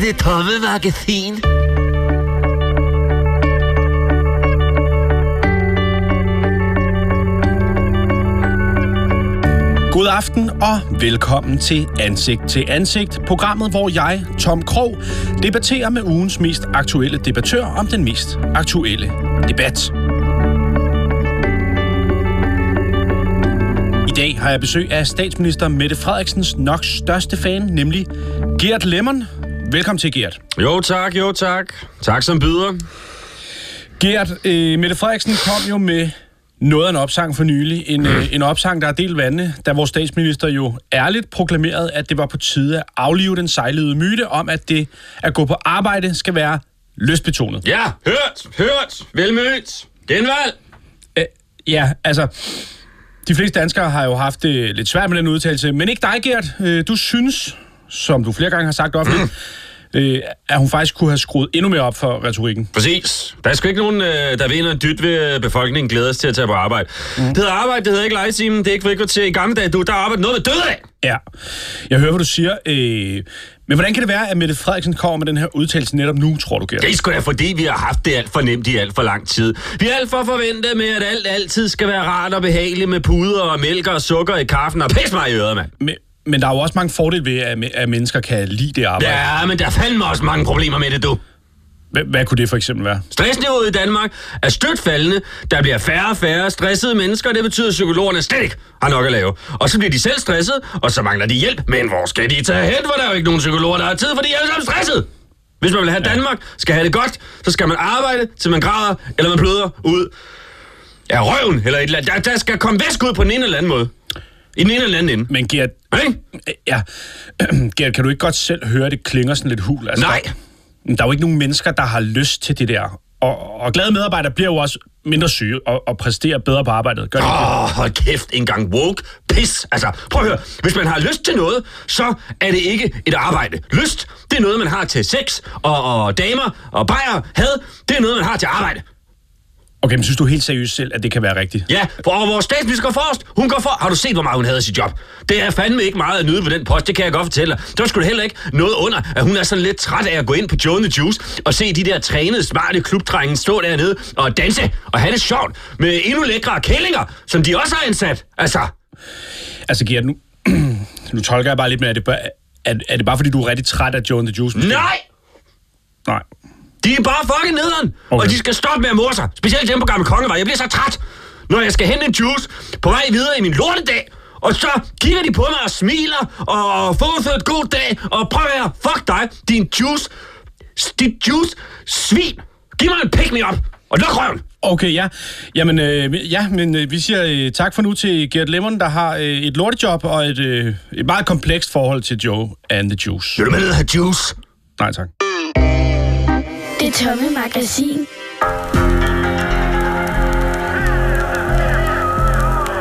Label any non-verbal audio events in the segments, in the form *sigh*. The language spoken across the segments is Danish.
det tomme magasin. God aften og velkommen til Ansigt til Ansigt, programmet, hvor jeg, Tom Krog, debatterer med ugens mest aktuelle debattør om den mest aktuelle debat. I dag har jeg besøg af statsminister Mette Frederiksens nok største fan, nemlig Gert Lemmon. Velkommen til, Gert. Jo tak, jo tak. Tak som byder. Gert, øh, Mette Frederiksen kom jo med noget af en opsang for nylig. En, øh, en opsang, der er delt vandene, da vores statsminister jo ærligt proklamerede, at det var på tide at aflive den sejlede myte om, at det at gå på arbejde skal være lystbetonet. Ja, hørt, hørt, velmødt. Genvalg. Øh, ja, altså... De fleste danskere har jo haft det lidt svært med den udtalelse, men ikke dig, Gert. Øh, du synes, som du flere gange har sagt offentligt, *clears throat* øh, at hun faktisk kunne have skruet endnu mere op for retorikken. Præcis. Der er sgu ikke nogen, øh, der vinder dyt ved befolkningen glæder sig til at tage på arbejde. Mm. Det hedder arbejde, det hedder ikke legetimen, det er ikke frikvarter. I gamle dage, du, der arbejder noget med død af. Ja, jeg hører, hvad du siger. Øh, men hvordan kan det være, at Mette Frederiksen kommer med den her udtalelse netop nu, tror du, Gert? Det er sgu da fordi, vi har haft det alt for nemt i alt for lang tid. Vi er alt for forventet med, at alt altid skal være rart og behageligt med puder og mælk og sukker i kaffen og pis mig i øret, mand. Men, men der er jo også mange fordele ved, at, at mennesker kan lide det arbejde. Ja, men der er fandme også mange problemer med det, du. Hvad, hvad kunne det for eksempel være? Stressniveauet i Danmark er stødt faldende. Der bliver færre og færre stressede mennesker, og det betyder, at psykologerne slet ikke har nok at lave. Og så bliver de selv stresset, og så mangler de hjælp. Men hvor skal de tage hen, hvor der er jo ikke nogen psykologer, der har tid, for de er alle sammen stresset. Hvis man vil have Danmark, skal have det godt, så skal man arbejde, til man græder, eller man bløder ud af røven, eller et eller andet. Der, der skal komme væsk ud på en ene eller anden måde. I den ene eller anden ende. Men Gert, Ikke? ja, *clears throat* Gert, kan du ikke godt selv høre, at det klinger sådan lidt hul? Altså, Nej. Der, der er jo ikke nogen mennesker, der har lyst til det der. Og, og glade medarbejdere bliver jo også mindre syge og, og præsterer bedre på arbejdet. Gør det? Åh, oh, hold kæft, en gang woke. Pis. Altså, prøv at høre. Hvis man har lyst til noget, så er det ikke et arbejde. Lyst, det er noget, man har til sex og, og damer og bajer. Had, det er noget, man har til arbejde. Okay, men synes du helt seriøst selv, at det kan være rigtigt? Ja, for vores statsminister går forrest. Hun går for. Har du set, hvor meget hun havde sit job? Det er fandme ikke meget at nyde på den post, det kan jeg godt fortælle dig. Der skulle heller ikke noget under, at hun er sådan lidt træt af at gå ind på Joe the Juice og se de der trænede, smarte klubdrenge stå dernede og danse og have det sjovt med endnu lækre kællinger, som de også har ansat. Altså, Altså, Gert, nu, *clears throat* nu tolker jeg bare lidt med, at det, bare, er, er det bare fordi, du er rigtig træt af Joe the Juice? måske? nej! Nej. De er bare fucking nederen, okay. Og de skal stoppe med at morse sig. Specielt hjemme på Gamle Kongevej. Jeg bliver så træt, når jeg skal hente en juice på vej videre i min lortedag. Og så kigger de på mig og smiler, og et god dag, og prøv at høre, fuck dig, din juice, dit juice, svin. Giv mig en pick me up, og luk røven. Okay, ja. Jamen, øh, ja, men øh, vi siger øh, tak for nu til Gert Lemmon, der har øh, et lortejob og et, øh, et meget komplekst forhold til Joe and the Juice. Vil du med ned have juice? Nej, tak. Det tomme magasin.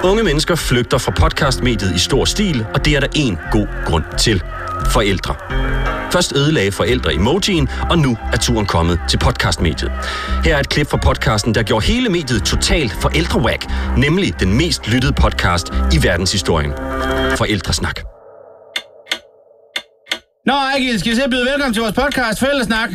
Unge mennesker flygter fra podcastmediet i stor stil, og det er der en god grund til. Forældre. Først ødelagde forældre emojien, og nu er turen kommet til podcastmediet. Her er et klip fra podcasten, der gjorde hele mediet totalt forældrewhack, nemlig den mest lyttede podcast i verdenshistorien. Forældresnak. Nå, Ejgil, skal vi se at byde velkommen til vores podcast, Fællesnak.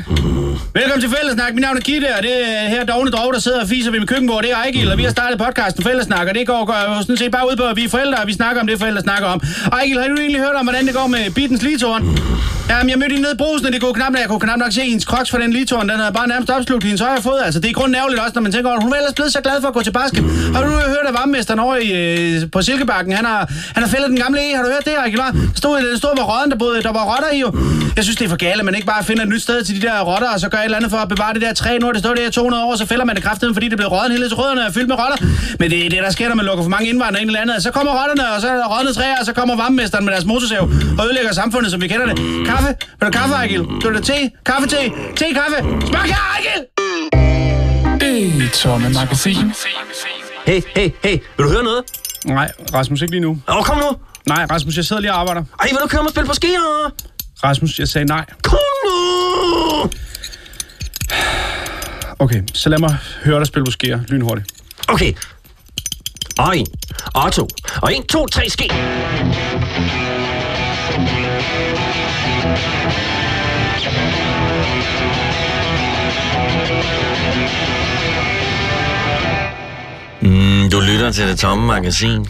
Velkommen til Fællesnak. Mit navn er Kitte, og det er her dogne drog, der sidder og fiser ved min køkkenbord. Det er Ejgil, og vi har startet podcasten Fællesnak, og det går, går sådan set bare ud på, at vi er forældre, og vi snakker om det, forældre snakker om. Ejgil, har du egentlig hørt om, hvordan det går med Bittens Litorn? Jamen, jeg mødte hende nede i brusen, og det kunne knap, jeg kunne knap nok se hendes kroks for den Litorn. Den havde bare nærmest opslugt hendes højre fod. Altså, det er grund nærligt også, når man tænker over, hun var ellers blevet så glad for at gå til basket. Har du hørt af varmemesteren over i, øh, på Silkebakken? Han har, han har fældet den gamle E. Har du hørt det, Ejgil? Der stod, der stod var rotten, der, boede, der var rotter i jo. Jeg synes, det er for gale, at man ikke bare finder et nyt sted til de der rotter, og så gør et eller andet for at bevare det der træ. Nu har det stået der i 200 år, så fælder man det kraftigt, fordi det bliver råden hele til rødderne er fyldt med rotter. Men det er det, der sker, når man lukker for mange indvandrere ind i landet. Så kommer rotterne, og så er der rådne træer, og så kommer varmemesteren med deres motorsav og ødelægger samfundet, som vi kender det. Kaffe? Vil du kaffe, Ejgil? Vil du te? Kaffe, te? Te, kaffe? Smag her, Ejgil! Det tomme magasin. Hey, hey, hey, vil du høre noget? Nej, Rasmus, ikke lige nu. Åh, oh, kom nu. Nej, Rasmus, jeg sidder lige og arbejder. Ej, vil du køre mig og spille på skier? Rasmus, jeg sagde nej. Kom nu! Okay, så lad mig høre dig spille på skære lynhurtigt. Okay. Og en, og to, og en, to, tre, ske. Mm, du lytter til det tomme magasin.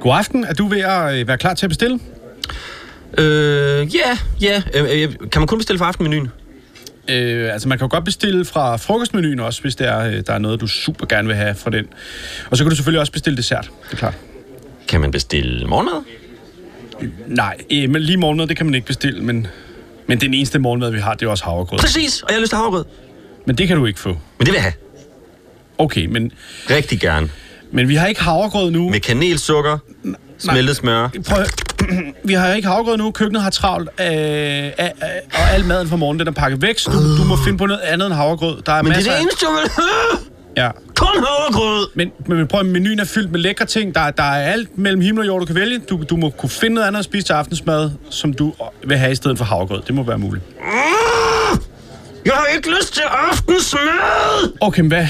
God aften. Er du ved at øh, være klar til at bestille? Øh, ja, ja. Øh, øh, kan man kun bestille for aftenmenuen? Øh, altså, man kan jo godt bestille fra frokostmenuen også, hvis det er, øh, der er noget, du super gerne vil have fra den. Og så kan du selvfølgelig også bestille dessert, det er klart. Kan man bestille morgenmad? Nej, øh, men lige morgenmad, det kan man ikke bestille, men, men den eneste morgenmad, vi har, det er også havregrød. Præcis, og jeg har lyst til havregrød. Men det kan du ikke få. Men det vil jeg have. Okay, men, Rigtig gerne. men vi har ikke havregrød nu. Med kanelsukker, smeltet smør. Prøv, *clears throat* vi har ikke havregrød nu. Køkkenet har travlt, øh, øh, øh, og al maden fra morgenen, den er pakket væk, så du, du må finde på noget andet end havregrød. Der er Men det er det eneste, jeg vil have. Ja. Kun havregrød. Men, men prøv, menuen er fyldt med lækre ting. Der, der er alt mellem himmel og jord, du kan vælge. Du, du må kunne finde noget andet at spise til aftensmad, som du vil have i stedet for havregrød. Det må være muligt. Jeg har ikke lyst til aftensmad. Okay, men hvad,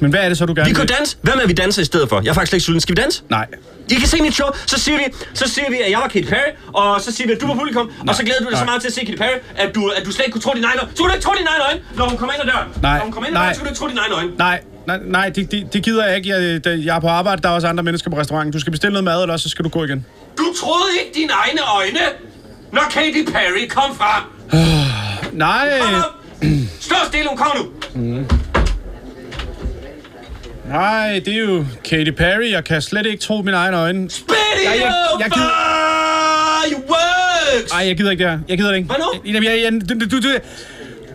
men hvad er det så, du gerne Vi kunne vil? danse. Hvad med, at vi danser i stedet for? Jeg er faktisk slet ikke sulten. Skal vi danse? Nej. I kan se mit show, så siger vi, så siger vi, at jeg var Katy Perry, og så siger vi, at du var publikum, og så glæder du dig så nej. meget til at se Katy Perry, at du, at du slet ikke kunne tro dine egne øjne. Så kunne du ikke tro dine egne øjne, når hun kommer ind ad døren. Nej, Når hun kommer ind ad nej. døren, så kunne du ikke tro dine egne øjne. Nej, nej, nej det, det, det gider jeg ikke. Jeg, jeg er på arbejde, der er også andre mennesker på restauranten. Du skal bestille noget mad, eller så skal du gå igen. Du troede ikke dine egne øjne, når Katy Perry kom frem. Nej, Kom. Stå stille, hun kommer nu. Nej, det er jo Katy Perry. Jeg kan slet ikke tro mine egne øjne. Spit jeg- out, jeg gider- fireworks! Ej, jeg gider ikke det her. Jeg gider det ikke. Hvad nu? Jamen, jeg, jeg, du, du, du,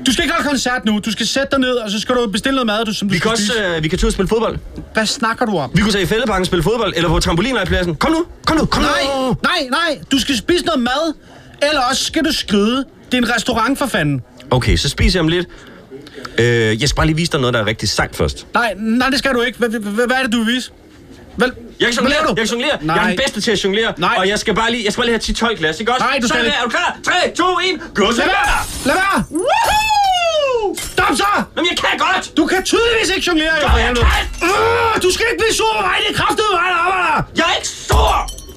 du skal ikke holde koncert nu. Du skal sætte dig ned, og så skal du bestille noget mad, du, som du Vi kan skal også, spise. øh, vi kan og spille fodbold. Hvad snakker du om? Vi kunne tage i fældeparken spille fodbold, eller på trampolinlejrpladsen. Kom nu, kom nu, kom Nej, nu. nej, nej. Du skal spise noget mad, eller også skal du skride. Det er en restaurant for fanden. Okay, så spiser jeg om lidt. Øh, jeg skal bare lige vise dig noget, der er rigtig sejt først. Nej, nej, det skal du ikke. Hvad, er det, du vil vise? Hvad, Jeg kan jonglere, du? jeg kan jonglere. Nej. Jeg er den bedste til at jonglere. Nej. Og jeg skal bare lige, jeg skal bare lige have 10-12 glas, ikke også? Nej, du skal ikke. Er du klar? 3, 2, 1, gå så Lad være! Lad være! Woohoo! Stop så! Jamen, jeg kan godt! Du kan tydeligvis ikke jonglere, jo. Jeg kan! Øh, du skal ikke blive sur på mig. Det er kraftet mig, der arbejder. Jeg er ikke stor!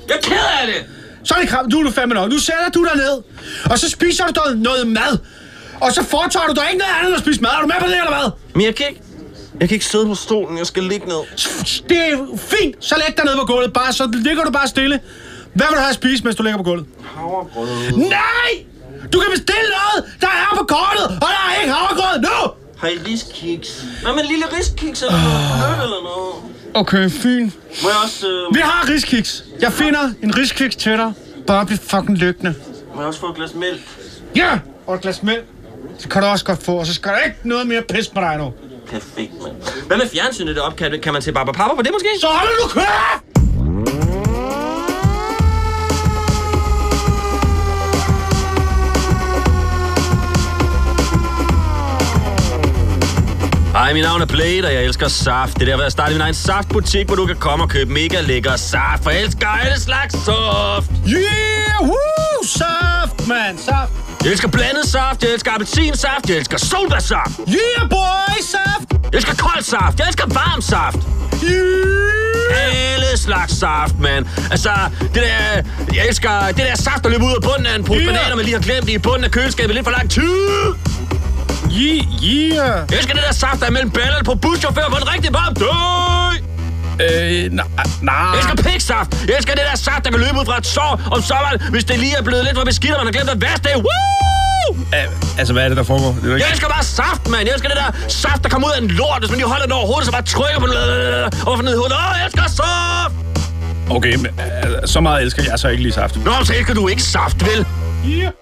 Jeg er ked af det! Så er det kraft. Du er du fandme nok. Nu sætter du dig ned, og så spiser du noget mad. Og så foretager du dig ikke noget andet end at spise mad. Er du med på det, eller hvad? Men jeg kan ikke... Jeg kan ikke sidde på stolen, jeg skal ligge ned. Det er fint. Så læg dig ned på gulvet. Bare, så ligger du bare stille. Hvad vil du have at spise, mens du ligger på gulvet? Havregrød. Nej! Du kan bestille noget, der er på kortet, og der er ikke havregrød nu! Har I riskiks? Hvad med lille riskiks eller noget eller noget? Okay, fint. Må jeg også, øh, Vi har riskiks. Jeg finder en riskiks til dig. Bare bliv fucking lykkende. må jeg også få et glas mælk? Ja! Og et glas mælk. Det kan du også godt få, og så skal der ikke noget mere pis på dig nu. Perfekt, mand. Hvad med fjernsynet deroppe? Kan, kan man se Barbara Papa på det måske? Så holder du køre! Hej, mit navn er Blade, og jeg elsker saft. Det er derfor, jeg startede min egen saftbutik, hvor du kan komme og købe mega lækker saft. For jeg elsker alle slags saft. Yeah! Woo! Saft, man! Saft! Jeg elsker blandet saft, jeg elsker appelsinsaft, jeg elsker solbærsaft. Yeah, boy! Saft! Jeg elsker kold saft, jeg elsker varm saft. Yeah! Alle slags saft, mand. Altså, det der, jeg elsker det der saft, der løber ud af bunden af en pose Yeah. bananer, man lige har glemt i bunden af køleskabet lidt for lang tid. Yeah! yeah. Jeg elsker det der saft, der er mellem ballerne på buschauffører på en rigtig varm dag. Øh, nej, nej. Jeg elsker piksaft. Jeg elsker det der saft, der kan løbe ud fra et sår om sommeren, hvis det lige er blevet lidt for beskidt, og man har glemt at vaske det. Woo! Øh, altså, hvad er det, der foregår? Det er ikke... Jeg elsker bare saft, mand. Jeg elsker det der saft, der kommer ud af en lort, hvis man lige holder den over hovedet, så bare trykker på den over ned i hovedet. Åh, jeg elsker saft! Okay, men øh, så meget elsker jeg så ikke lige saft. Nå, så elsker du ikke saft, vel? Yeah.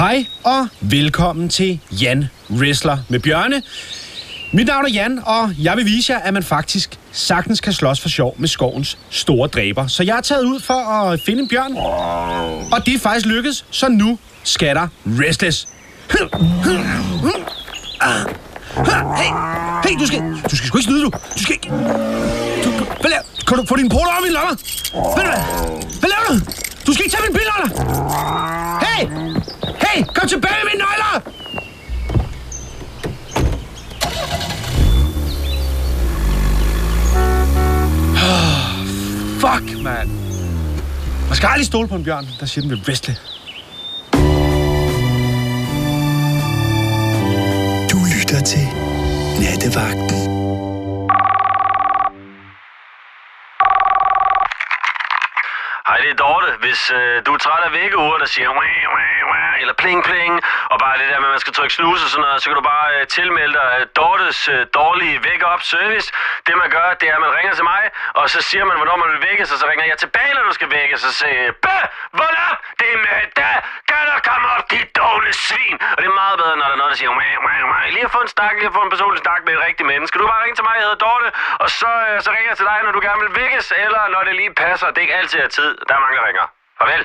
Hej og velkommen til Jan Wrestler med Bjørne. Mit navn er Jan, og jeg vil vise jer, at man faktisk sagtens kan slås for sjov med skovens store dræber. Så jeg er taget ud for at finde en bjørn, og det er faktisk lykkedes, så nu skal der wrestles. Hey, hey, du skal, du skal sgu ikke snyde, du. Du skal ikke... Du, hvad laver Kan du få din polo om i lommer? Hvad, hvad, hvad laver du? Du skal ikke tage mine bilnøgler! Hey! Hey, kom tilbage med mine nøgler! Fuck, mand. Man skal aldrig stole på en bjørn, der siger, den vil wrestle. Du lytter til Nattevagten. Hej, det er Dorte. Hvis øh, du er træt af vækkeure, der siger eller pling, pling, og bare det der med, at man skal trykke snus og sådan noget, så kan du bare øh, tilmelde dig øh, Dortes øh, dårlige wake-up service. Det man gør, det er, at man ringer til mig, og så siger man, hvornår man vil vækkes, og så ringer jeg tilbage, når du skal vækkes, og siger, Bæ, voilà, det er mandag, kan der komme op, dit dårlige svin? Og det er meget bedre, når der er noget, der siger, wah, wah, wah. lige at få en snak, lige at få en personlig snak med et rigtigt menneske. Du bare ringe til mig, jeg hedder Dorte, og så, øh, så ringer jeg til dig, når du gerne vil vækkes, eller når det lige passer. Det er ikke altid af tid. Der er mange, der ringer. Farvel.